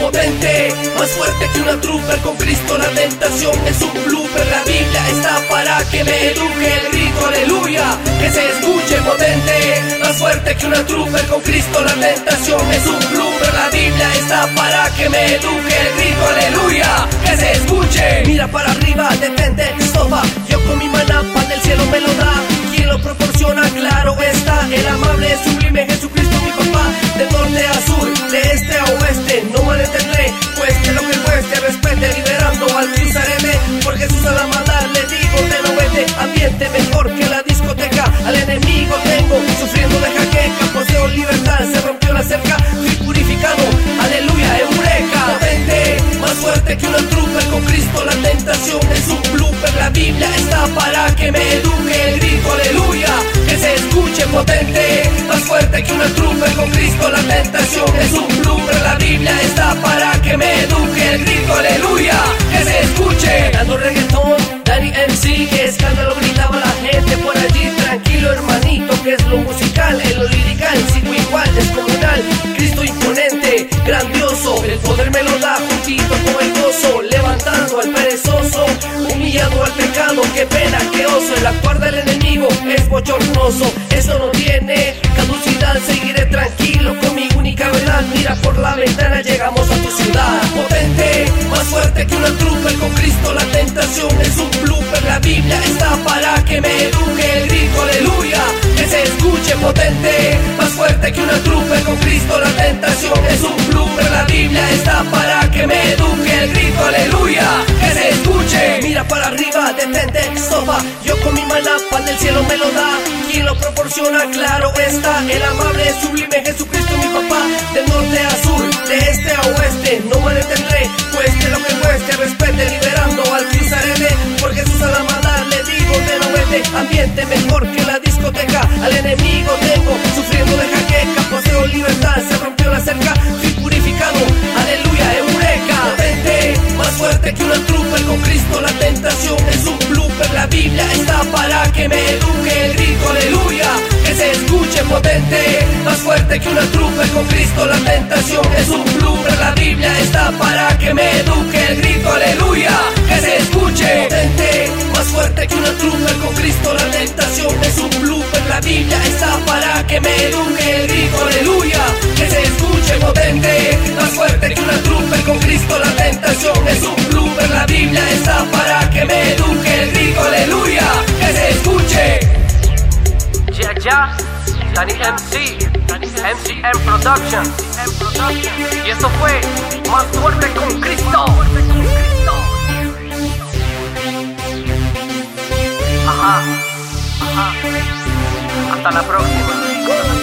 Potente, más fuerte que una trooper con Cristo la tentación es un blooper. La Biblia está para que me eduque el grito aleluya. Que se escuche potente, más fuerte que una trooper con Cristo la tentación es un blooper. La Biblia está para que me eduque el grito aleluya que la discoteca Al enemigo tengo, sufriendo de jaqueca Poseo libertad, se rompió la cerca Fui purificado, aleluya, eureka. Potente, más fuerte que una trooper Con Cristo la tentación es un blooper. La Biblia está para que me eduque El grito, aleluya, que se escuche potente. Más fuerte que una trooper Con Cristo qué pena, qué oso El actuar del enemigo es bochornoso. Eso no tiene caducidad Seguiré tranquilo con mi única verdad. Mira por la ventana, llegamos a tu ciudad. Potente, más fuerte que una trooper Con Cristo la tentación es un blooper. La Biblia está para que me eduque El grito, aleluya, que se escuche. Potente Más fuerte que una trooper Con Cristo la tentación es un Yo con mi manapa del cielo me lo da Quien lo proporciona, claro está. El amable, sublime Jesucristo mi papá De norte a sur, de este a oeste. No me detendré, cueste lo que cueste Respete, liberando al cruzaré Por Jesús a la maldad le digo de no vete Ambiente mejor que la discoteca. Al enemigo tengo, sufriendo de jaqueca. Poseo libertad, se rompió la cerca. Fui purificado, aleluya, eureka. Potente, más fuerte que una trooper Con Cristo la tentación es un blooper La Biblia está para que me eduque El grito, aleluya, que se escuche potente Más fuerte que una trooper Con Cristo. La tentación es un blooper La Biblia está para que me eduque El grito, aleluya, que se escuche potente Más fuerte que una trooper Con Cristo. La tentación es un blooper La Biblia está para que me eduque El grito, aleluya, que se escuche potente Más fuerte que una trooper Con Cristo. La tentación es un blooper La Biblia está para Dani MC. MCM Productions. Y esto fue Más fuerte con Cristo. Ajá. Ajá. Hasta la próxima.